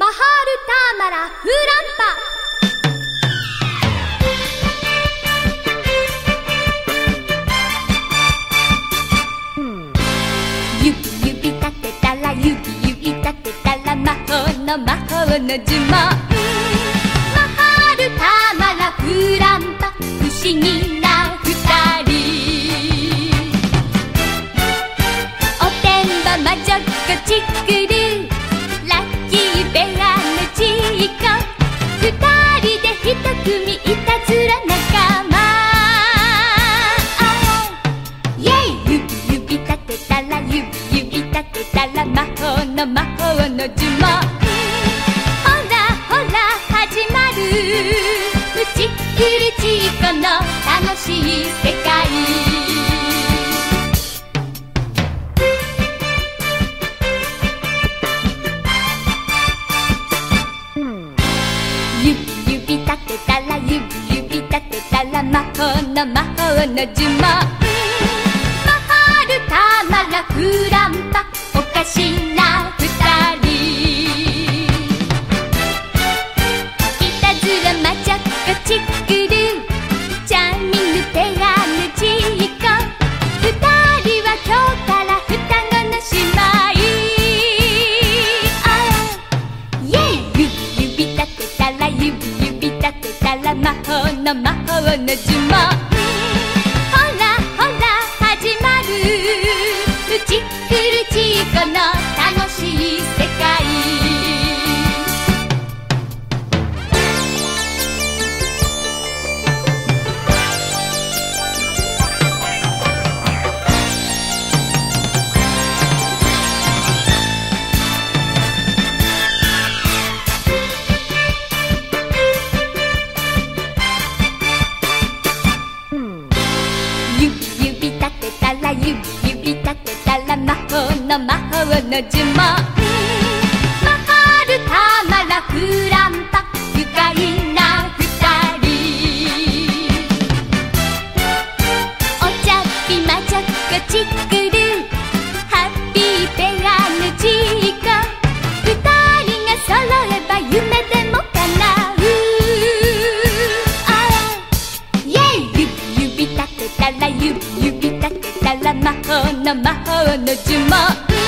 マハールターマラフーランパ。魔法の魔法の呪文。マハルタマラフランパ。不思議。の魔法の呪文ほらほら始まる。うちくるちいこの楽しい世界指指立てたら指指立てたら魔法の魔法の呪文マハルタマラフランパおかしな立てたら魔法の魔法の呪指指立てたら指立てたら魔法の魔法の呪文。魔法の魔法の呪文